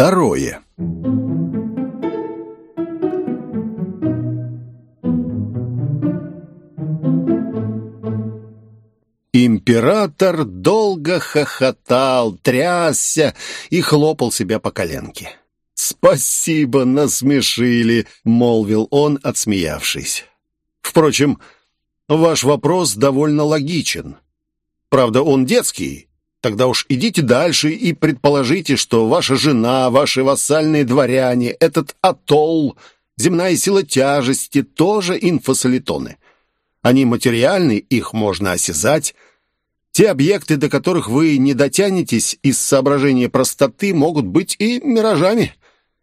Второе. Император долго хохотал, трясся и хлопал себя по коленке. «Спасибо, насмешили», — молвил он, отсмеявшись. «Впрочем, ваш вопрос довольно логичен. Правда, он детский. Тогда уж идите дальше и предположите, что ваша жена, ваши вассальные дворяне, этот атолл, земная сила тяжести тоже инфосолитоны. Они материальны, их можно осязать. Те объекты, до которых вы не дотянетесь из соображения простоты, могут быть и миражами.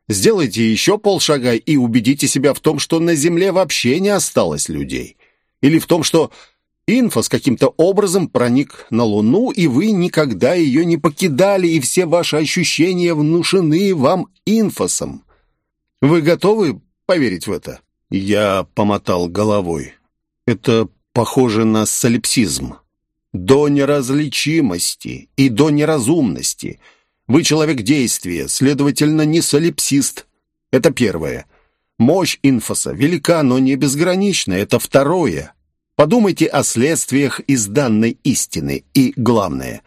Сделайте еще полшага и убедите себя в том, что на Земле вообще не осталось людей. Или в том, что инфос каким-то образом проник на Луну, и вы никогда ее не покидали, и все ваши ощущения внушены вам инфосом. Вы готовы поверить в это?» Я помотал головой. Это похоже на солипсизм. До неразличимости и до неразумности. Вы человек действия, следовательно, не солипсист. Это первое. Мощь инфоса велика, но не безгранична. Это второе. Подумайте о следствиях из данной истины. И главное,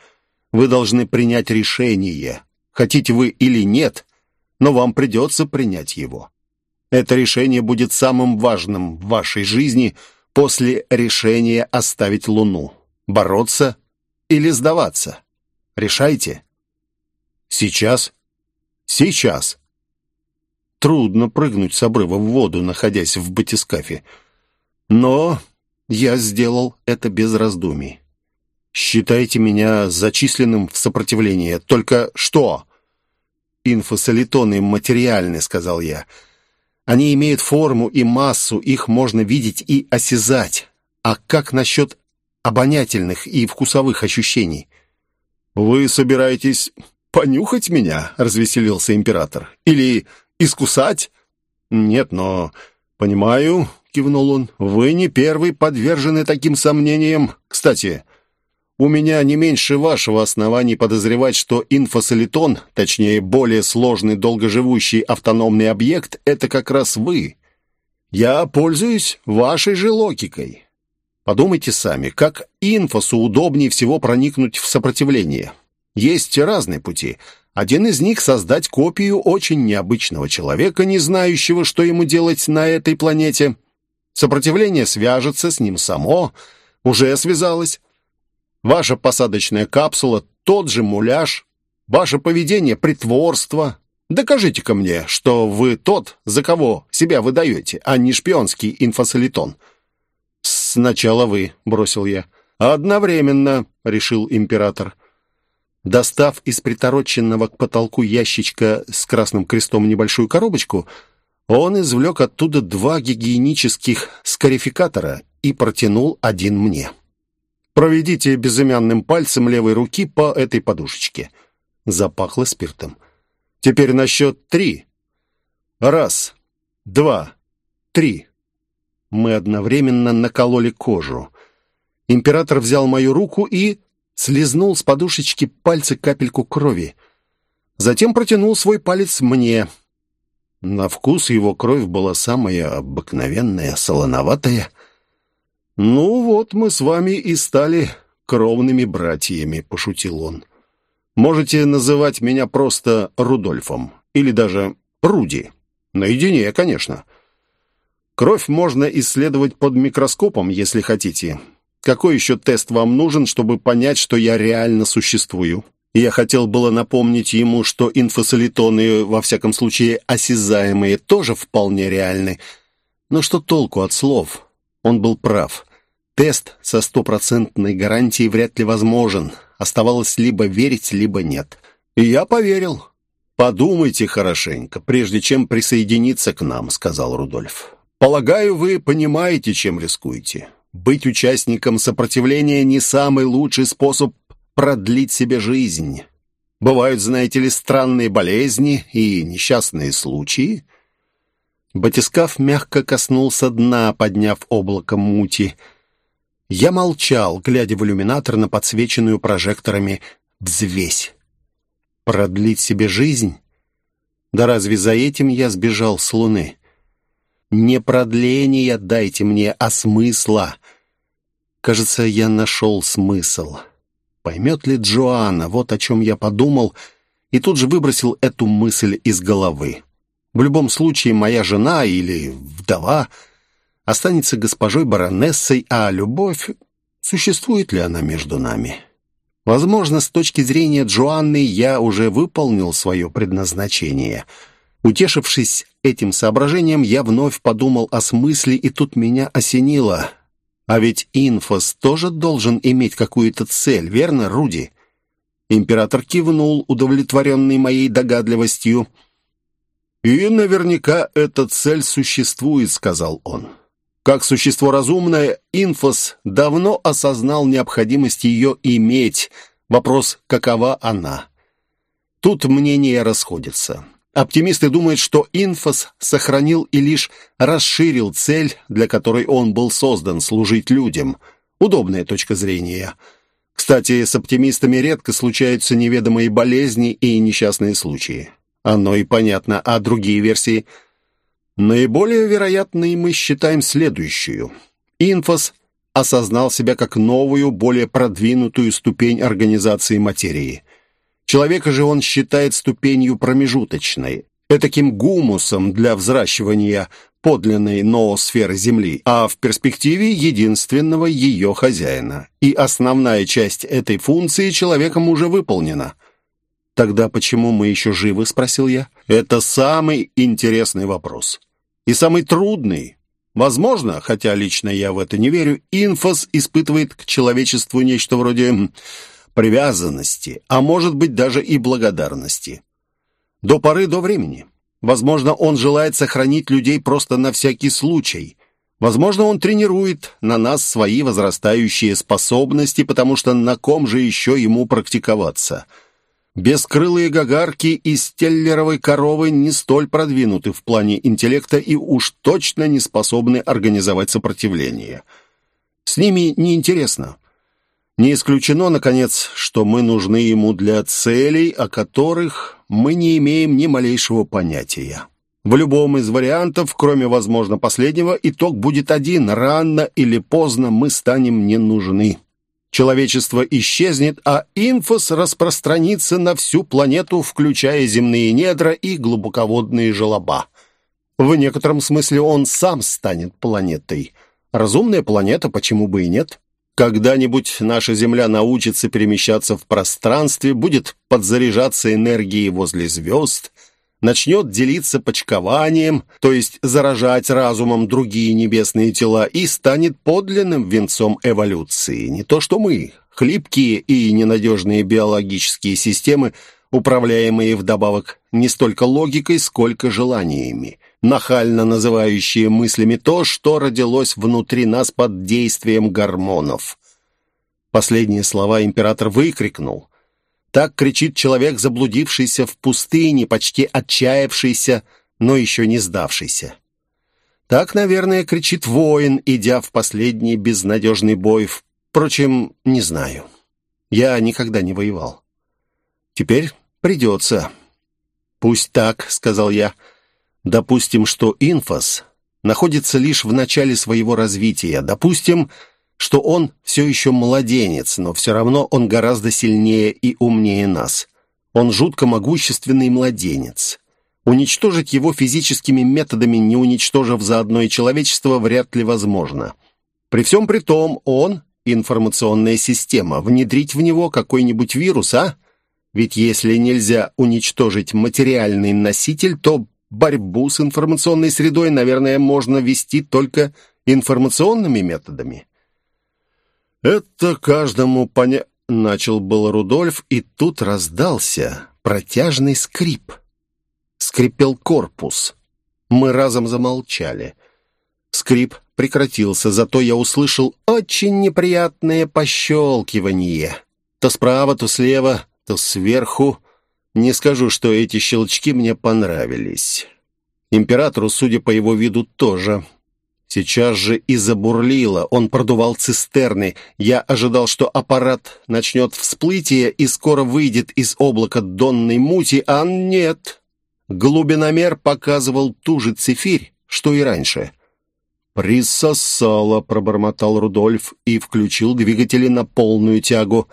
вы должны принять решение. Хотите вы или нет, но вам придется принять его. Это решение будет самым важным в вашей жизни – после решения оставить Луну? Бороться или сдаваться? Решайте. Сейчас? Сейчас. Трудно прыгнуть с обрыва в воду, находясь в батискафе. Но я сделал это без раздумий. Считайте меня зачисленным в сопротивление. Только что? Инфосолитоны материальны, сказал я. Они имеют форму и массу, их можно видеть и осязать. А как насчет обонятельных и вкусовых ощущений? «Вы собираетесь понюхать меня?» — развеселился император. «Или искусать?» «Нет, но...» «Понимаю», — кивнул он, — «вы не первый подвержены таким сомнениям. Кстати, у меня не меньше вашего оснований подозревать, что инфосолитон, точнее, более сложный долгоживущий автономный объект, это как раз вы. Я пользуюсь вашей же логикой. Подумайте сами, как инфосу удобнее всего проникнуть в сопротивление. Есть разные пути. Один из них — создать копию очень необычного человека, не знающего, что ему делать на этой планете. Сопротивление свяжется с ним само, уже связалось. Ваша посадочная капсула — тот же муляж. Ваше поведение — притворство. Докажите-ка мне, что вы тот, за кого себя выдаете, а не шпионский инфосолитон». «Сначала вы», — бросил я. «Одновременно», — решил император. Достав из притороченного к потолку ящичка с красным крестом небольшую коробочку, он извлек оттуда два гигиенических скарификатора и протянул один мне. Проведите безымянным пальцем левой руки по этой подушечке. Запахло спиртом. Теперь на счет три. Раз, два, три. Мы одновременно накололи кожу. Император взял мою руку и слезнул с подушечки пальцы капельку крови. Затем протянул свой палец мне. На вкус его кровь была самая обыкновенная, солоноватая, «Ну вот, мы с вами и стали кровными братьями», — пошутил он. «Можете называть меня просто Рудольфом или даже Руди. Наедине, конечно. Кровь можно исследовать под микроскопом, если хотите. Какой еще тест вам нужен, чтобы понять, что я реально существую?» Я хотел было напомнить ему, что инфосолитоны, во всяком случае осязаемые, тоже вполне реальны. Но что толку от слов? Он был прав. Тест со стопроцентной гарантией вряд ли возможен. Оставалось либо верить, либо нет. И я поверил. «Подумайте хорошенько, прежде чем присоединиться к нам», — сказал Рудольф. «Полагаю, вы понимаете, чем рискуете. Быть участником сопротивления не самый лучший способ продлить себе жизнь. Бывают, знаете ли, странные болезни и несчастные случаи». Батискаф мягко коснулся дна, подняв облако мути — я молчал, глядя в иллюминатор на подсвеченную прожекторами взвесь. Продлить себе жизнь? Да разве за этим я сбежал с Луны? Не продления дайте мне, а смысла. Кажется, я нашел смысл. Поймет ли Джоанна, вот о чем я подумал, и тут же выбросил эту мысль из головы. В любом случае, моя жена или вдова останется госпожой баронессой, а любовь, существует ли она между нами? Возможно, с точки зрения Джоанны я уже выполнил свое предназначение. Утешившись этим соображением, я вновь подумал о смысле, и тут меня осенило. А ведь инфос тоже должен иметь какую-то цель, верно, Руди? Император кивнул, удовлетворенный моей догадливостью. «И наверняка эта цель существует», — сказал он. Как существо разумное, Инфос давно осознал необходимость ее иметь. Вопрос, какова она? Тут мнения расходятся. Оптимисты думают, что Инфос сохранил и лишь расширил цель, для которой он был создан, служить людям. Удобная точка зрения. Кстати, с оптимистами редко случаются неведомые болезни и несчастные случаи. Оно и понятно, а другие версии – Наиболее вероятной мы считаем следующую. Инфос осознал себя как новую, более продвинутую ступень организации материи. Человека же он считает ступенью промежуточной, этаким гумусом для взращивания подлинной ноосферы Земли, а в перспективе единственного ее хозяина. И основная часть этой функции человеком уже выполнена. «Тогда почему мы еще живы?» – спросил я. «Это самый интересный вопрос и самый трудный. Возможно, хотя лично я в это не верю, инфос испытывает к человечеству нечто вроде привязанности, а может быть даже и благодарности. До поры до времени. Возможно, он желает сохранить людей просто на всякий случай. Возможно, он тренирует на нас свои возрастающие способности, потому что на ком же еще ему практиковаться – Бескрылые гагарки из стеллеровой коровы не столь продвинуты в плане интеллекта и уж точно не способны организовать сопротивление. С ними неинтересно. Не исключено, наконец, что мы нужны ему для целей, о которых мы не имеем ни малейшего понятия. В любом из вариантов, кроме, возможно, последнего, итог будет один. Рано или поздно мы станем не нужны. Человечество исчезнет, а инфос распространится на всю планету, включая земные недра и глубоководные желоба. В некотором смысле он сам станет планетой. Разумная планета, почему бы и нет? Когда-нибудь наша Земля научится перемещаться в пространстве, будет подзаряжаться энергией возле звезд, начнет делиться почкованием, то есть заражать разумом другие небесные тела, и станет подлинным венцом эволюции. Не то что мы, хлипкие и ненадежные биологические системы, управляемые вдобавок не столько логикой, сколько желаниями, нахально называющие мыслями то, что родилось внутри нас под действием гормонов. Последние слова император выкрикнул, так кричит человек, заблудившийся в пустыне, почти отчаявшийся, но еще не сдавшийся. Так, наверное, кричит воин, идя в последний безнадежный бой. Впрочем, не знаю. Я никогда не воевал. Теперь придется. «Пусть так», — сказал я. «Допустим, что инфос находится лишь в начале своего развития. Допустим, что он все еще младенец, но все равно он гораздо сильнее и умнее нас. Он жутко могущественный младенец. Уничтожить его физическими методами, не уничтожив заодно и человечество, вряд ли возможно. При всем при том, он — информационная система. Внедрить в него какой-нибудь вирус, а? Ведь если нельзя уничтожить материальный носитель, то борьбу с информационной средой, наверное, можно вести только информационными методами. «Это каждому поня...» — начал был Рудольф, и тут раздался протяжный скрип. Скрипел корпус. Мы разом замолчали. Скрип прекратился, зато я услышал очень неприятное пощелкивание. То справа, то слева, то сверху. Не скажу, что эти щелчки мне понравились. Императору, судя по его виду, тоже. Сейчас же и забурлило, он продувал цистерны. Я ожидал, что аппарат начнет всплытие и скоро выйдет из облака донной мути, а нет. Глубиномер показывал ту же цифирь, что и раньше. «Присосало», — пробормотал Рудольф и включил двигатели на полную тягу.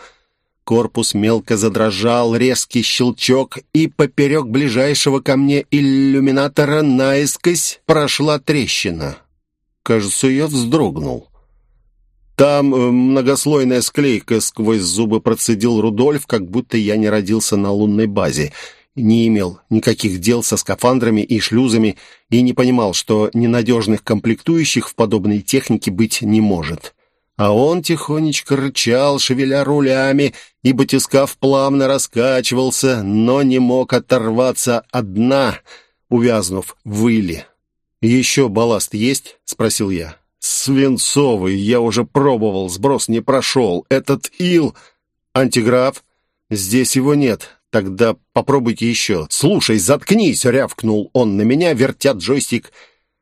Корпус мелко задрожал, резкий щелчок, и поперек ближайшего ко мне иллюминатора наискось прошла трещина. Кажется, я вздрогнул. «Там э, многослойная склейка», — сквозь зубы процедил Рудольф, как будто я не родился на лунной базе не имел никаких дел со скафандрами и шлюзами и не понимал, что ненадежных комплектующих в подобной технике быть не может. А он тихонечко рычал, шевеля рулями, и батискаф плавно раскачивался, но не мог оторваться от дна, увязнув в иле. «Еще балласт есть?» — спросил я. «Свинцовый, я уже пробовал, сброс не прошел. Этот ил...» «Антиграф?» «Здесь его нет. Тогда попробуйте еще. Слушай, заткнись, рявкнул он на меня, вертя джойстик,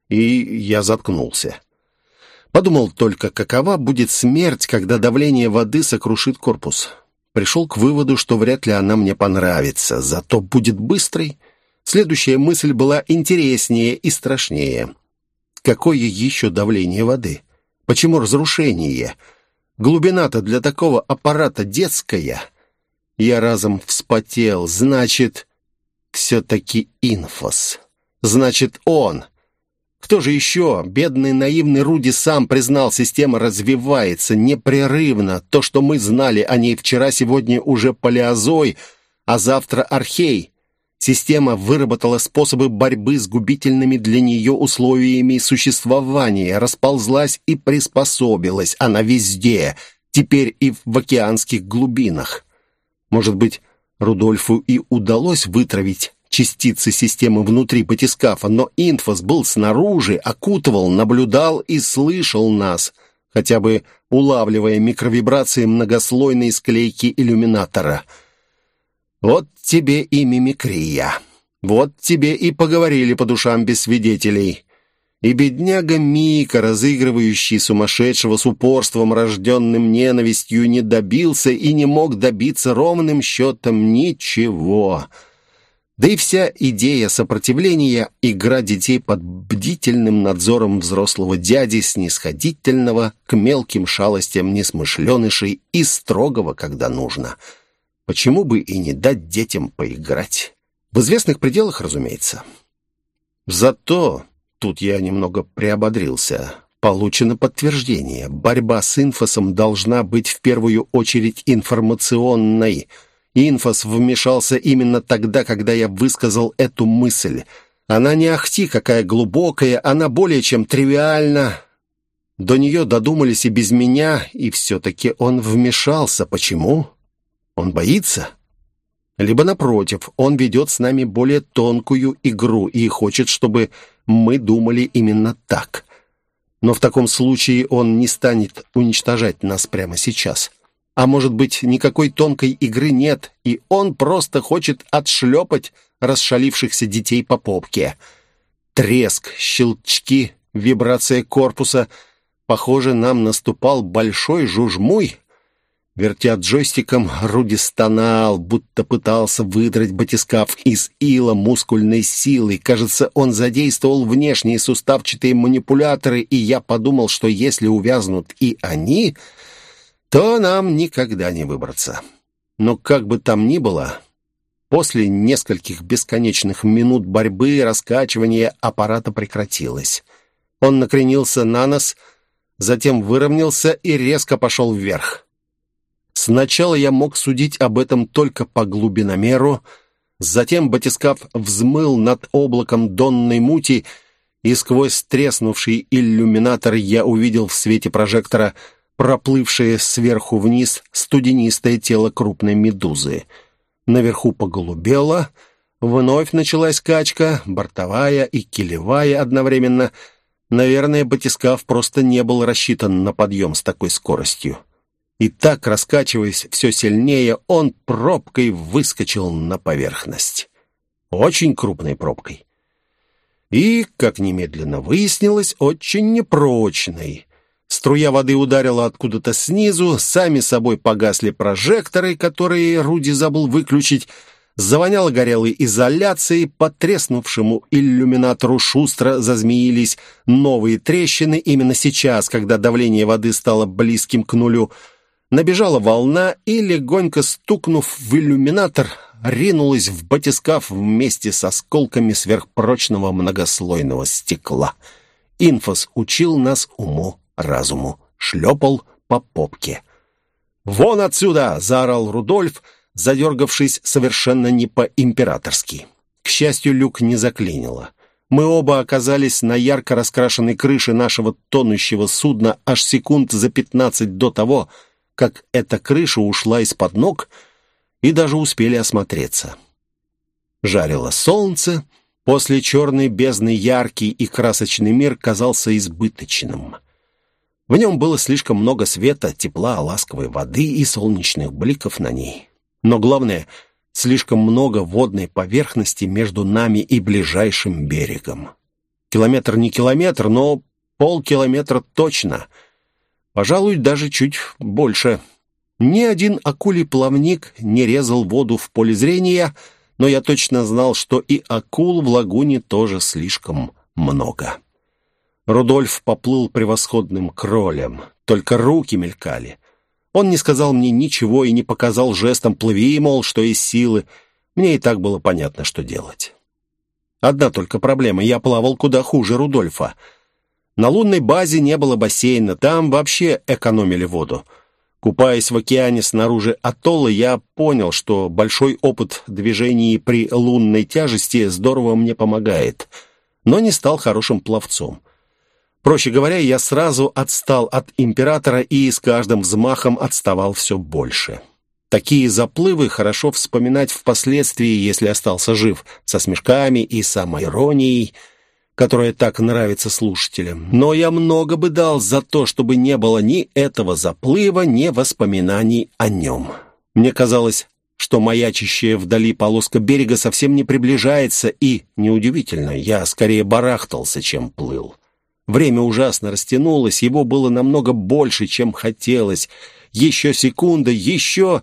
и я заткнулся. Подумал только, какова будет смерть, когда давление воды сокрушит корпус. Пришел к выводу, что вряд ли она мне понравится, зато будет быстрой. Следующая мысль была интереснее и страшнее. Какое еще давление воды? Почему разрушение? Глубина-то для такого аппарата детская — я разом вспотел. Значит, все-таки инфос. Значит, он. Кто же еще? Бедный наивный Руди сам признал, система развивается непрерывно. То, что мы знали о ней вчера, сегодня уже палеозой, а завтра архей. Система выработала способы борьбы с губительными для нее условиями существования, расползлась и приспособилась. Она везде, теперь и в океанских глубинах. Может быть, Рудольфу и удалось вытравить частицы системы внутри батискафа, но инфос был снаружи, окутывал, наблюдал и слышал нас, хотя бы улавливая микровибрации многослойной склейки иллюминатора. Вот тебе и мимикрия. Вот тебе и поговорили по душам без свидетелей. И бедняга Мика, разыгрывающий сумасшедшего с упорством, рожденным ненавистью, не добился и не мог добиться ровным счетом ничего. Да и вся идея сопротивления — игра детей под бдительным надзором взрослого дяди, снисходительного к мелким шалостям несмышленышей и строгого, когда нужно. Почему бы и не дать детям поиграть? В известных пределах, разумеется. Зато Тут я немного приободрился. Получено подтверждение. Борьба с инфосом должна быть в первую очередь информационной. Инфос вмешался именно тогда, когда я высказал эту мысль. Она не ахти какая глубокая, она более чем тривиальна. До нее додумались и без меня, и все-таки он вмешался. Почему? Он боится? Либо, напротив, он ведет с нами более тонкую игру и хочет, чтобы мы думали именно так. Но в таком случае он не станет уничтожать нас прямо сейчас. А может быть, никакой тонкой игры нет, и он просто хочет отшлепать расшалившихся детей по попке. Треск, щелчки, вибрация корпуса. Похоже, нам наступал большой жужмуй, Вертя джойстиком, Руди стонал, будто пытался выдрать батискаф из ила мускульной силой. Кажется, он задействовал внешние суставчатые манипуляторы, и я подумал, что если увязнут и они, то нам никогда не выбраться. Но как бы там ни было, после нескольких бесконечных минут борьбы раскачивание аппарата прекратилось. Он накренился на нос, затем выровнялся и резко пошел вверх. Сначала я мог судить об этом только по глубиномеру, затем батискаф взмыл над облаком донной мути, и сквозь треснувший иллюминатор я увидел в свете прожектора проплывшее сверху вниз студенистое тело крупной медузы. Наверху поголубело, вновь началась качка, бортовая и килевая одновременно. Наверное, батискаф просто не был рассчитан на подъем с такой скоростью. И так, раскачиваясь все сильнее, он пробкой выскочил на поверхность. Очень крупной пробкой. И, как немедленно выяснилось, очень непрочной. Струя воды ударила откуда-то снизу, сами собой погасли прожекторы, которые Руди забыл выключить, Завоняло горелой изоляцией, по треснувшему иллюминатору шустро зазмеились новые трещины именно сейчас, когда давление воды стало близким к нулю. Набежала волна и, легонько стукнув в иллюминатор, ринулась в батискаф вместе с осколками сверхпрочного многослойного стекла. Инфос учил нас уму-разуму, шлепал по попке. «Вон отсюда!» — заорал Рудольф — задергавшись совершенно не по-императорски. К счастью, люк не заклинило. Мы оба оказались на ярко раскрашенной крыше нашего тонущего судна аж секунд за пятнадцать до того, как эта крыша ушла из-под ног, и даже успели осмотреться. Жарило солнце, после черной бездны яркий и красочный мир казался избыточным. В нем было слишком много света, тепла, ласковой воды и солнечных бликов на ней. Но главное, слишком много водной поверхности между нами и ближайшим берегом. Километр не километр, но полкилометра точно. Пожалуй, даже чуть больше. Ни один акулий плавник не резал воду в поле зрения, но я точно знал, что и акул в лагуне тоже слишком много. Рудольф поплыл превосходным кролем, только руки мелькали. Он не сказал мне ничего и не показал жестом «плыви», мол, что из силы. Мне и так было понятно, что делать. Одна только проблема — я плавал куда хуже Рудольфа. На лунной базе не было бассейна, там вообще экономили воду. Купаясь в океане снаружи атолла, я понял, что большой опыт движений при лунной тяжести здорово мне помогает, но не стал хорошим пловцом. Проще говоря, я сразу отстал от императора и с каждым взмахом отставал все больше. Такие заплывы хорошо вспоминать впоследствии, если остался жив, со смешками и самоиронией, которая так нравится слушателям. Но я много бы дал за то, чтобы не было ни этого заплыва, ни воспоминаний о нем. Мне казалось, что маячащая вдали полоска берега совсем не приближается, и, неудивительно, я скорее барахтался, чем плыл. Время ужасно растянулось, его было намного больше, чем хотелось. Еще секунда, еще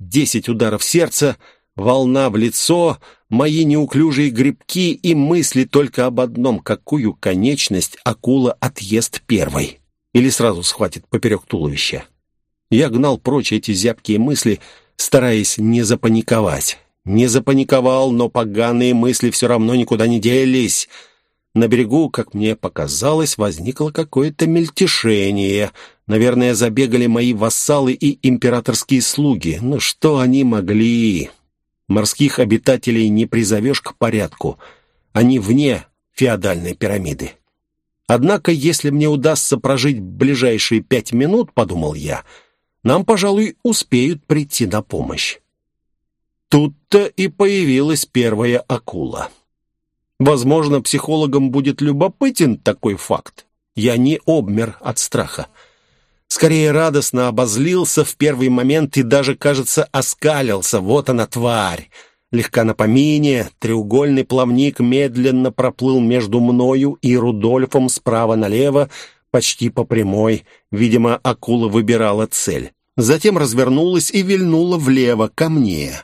десять ударов сердца, волна в лицо, мои неуклюжие грибки и мысли только об одном, какую конечность акула отъест первой. Или сразу схватит поперек туловища. Я гнал прочь эти зябкие мысли, стараясь не запаниковать. Не запаниковал, но поганые мысли все равно никуда не делись — на берегу, как мне показалось, возникло какое-то мельтешение. Наверное, забегали мои вассалы и императорские слуги. Но что они могли? Морских обитателей не призовешь к порядку. Они вне феодальной пирамиды. Однако, если мне удастся прожить ближайшие пять минут, подумал я, нам, пожалуй, успеют прийти на помощь. Тут-то и появилась первая акула. Возможно, психологам будет любопытен такой факт. Я не обмер от страха. Скорее радостно обозлился в первый момент и даже, кажется, оскалился. Вот она, тварь! Легка на помине, треугольный плавник медленно проплыл между мною и Рудольфом справа налево, почти по прямой. Видимо, акула выбирала цель. Затем развернулась и вильнула влево, ко мне.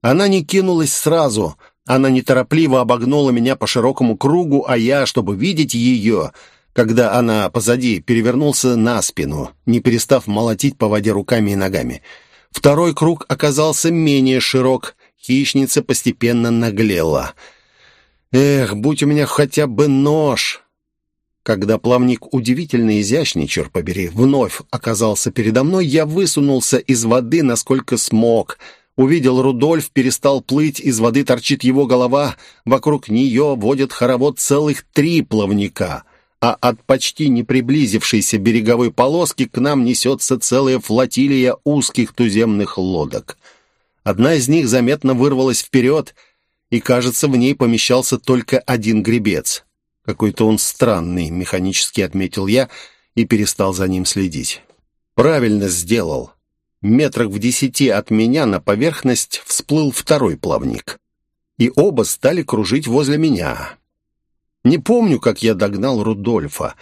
Она не кинулась сразу — она неторопливо обогнула меня по широкому кругу, а я, чтобы видеть ее, когда она позади, перевернулся на спину, не перестав молотить по воде руками и ногами. Второй круг оказался менее широк, хищница постепенно наглела. «Эх, будь у меня хотя бы нож!» Когда плавник удивительно изящный, черт побери, вновь оказался передо мной, я высунулся из воды, насколько смог — Увидел Рудольф, перестал плыть, из воды торчит его голова, вокруг нее водят хоровод целых три плавника, а от почти не приблизившейся береговой полоски к нам несется целая флотилия узких туземных лодок. Одна из них заметно вырвалась вперед, и, кажется, в ней помещался только один гребец. Какой-то он странный, механически отметил я и перестал за ним следить. Правильно сделал метрах в десяти от меня на поверхность всплыл второй плавник. И оба стали кружить возле меня. Не помню, как я догнал Рудольфа.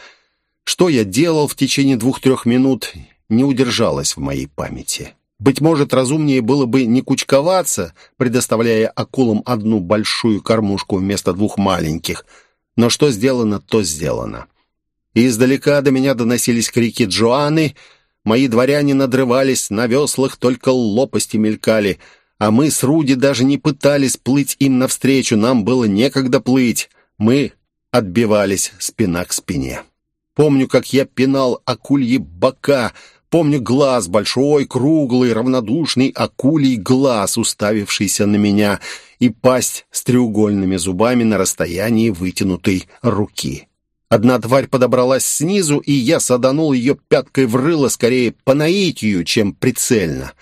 Что я делал в течение двух-трех минут, не удержалось в моей памяти. Быть может, разумнее было бы не кучковаться, предоставляя акулам одну большую кормушку вместо двух маленьких. Но что сделано, то сделано. Издалека до меня доносились крики Джоанны. Мои дворяне надрывались, на веслах только лопасти мелькали, а мы с Руди даже не пытались плыть им навстречу, нам было некогда плыть. Мы отбивались спина к спине. Помню, как я пинал акульи бока, Помню глаз, большой, круглый, равнодушный акулий глаз, уставившийся на меня, и пасть с треугольными зубами на расстоянии вытянутой руки. Одна тварь подобралась снизу, и я саданул ее пяткой в рыло, скорее по наитию, чем прицельно.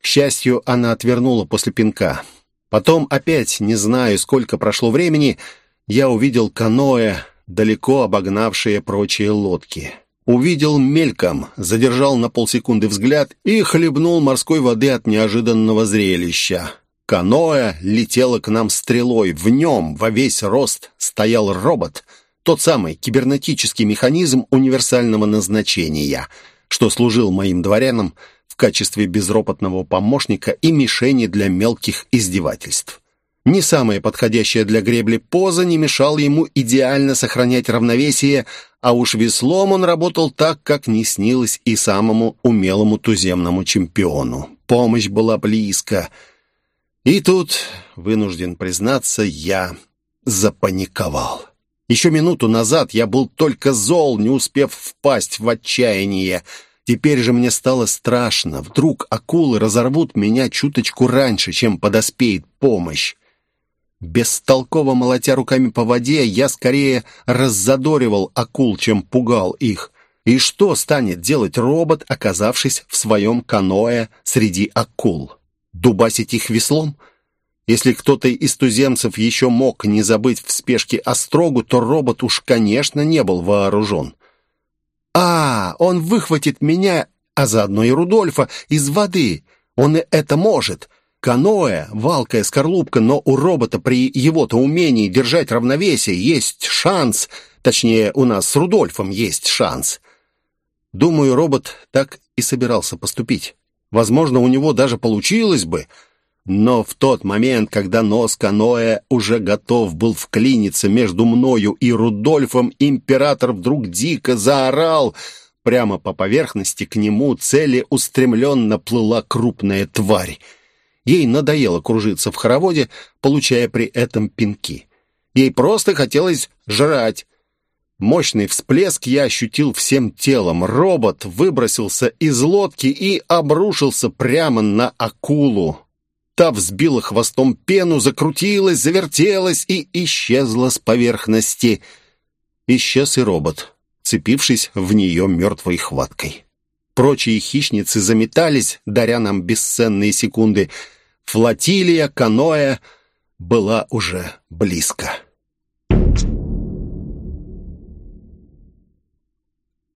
К счастью, она отвернула после пинка. Потом опять, не знаю, сколько прошло времени, я увидел каноэ, далеко обогнавшие прочие лодки. Увидел мельком, задержал на полсекунды взгляд и хлебнул морской воды от неожиданного зрелища. Каноэ летело к нам стрелой. В нем во весь рост стоял робот. Тот самый кибернетический механизм универсального назначения, что служил моим дворянам в качестве безропотного помощника и мишени для мелких издевательств. Не самая подходящая для гребли поза не мешала ему идеально сохранять равновесие, а уж веслом он работал так, как не снилось и самому умелому туземному чемпиону. Помощь была близко. И тут, вынужден признаться, я запаниковал. Еще минуту назад я был только зол, не успев впасть в отчаяние. Теперь же мне стало страшно. Вдруг акулы разорвут меня чуточку раньше, чем подоспеет помощь. Бестолково молотя руками по воде, я скорее раззадоривал акул, чем пугал их. И что станет делать робот, оказавшись в своем каноэ среди акул? Дубасить их веслом? Если кто-то из туземцев еще мог не забыть в спешке острогу, то робот уж, конечно, не был вооружен. «А, он выхватит меня, а заодно и Рудольфа, из воды. Он и это может. Каноэ — валкая скорлупка, но у робота при его-то умении держать равновесие есть шанс, точнее, у нас с Рудольфом есть шанс. Думаю, робот так и собирался поступить. Возможно, у него даже получилось бы, но в тот момент, когда нос каноэ уже готов был вклиниться между мною и Рудольфом, император вдруг дико заорал. Прямо по поверхности к нему целеустремленно плыла крупная тварь. Ей надоело кружиться в хороводе, получая при этом пинки. Ей просто хотелось жрать. Мощный всплеск я ощутил всем телом. Робот выбросился из лодки и обрушился прямо на акулу. Та взбила хвостом пену, закрутилась, завертелась и исчезла с поверхности. Исчез и робот, цепившись в нее мертвой хваткой. Прочие хищницы заметались, даря нам бесценные секунды — Флотилия каноэ была уже близко.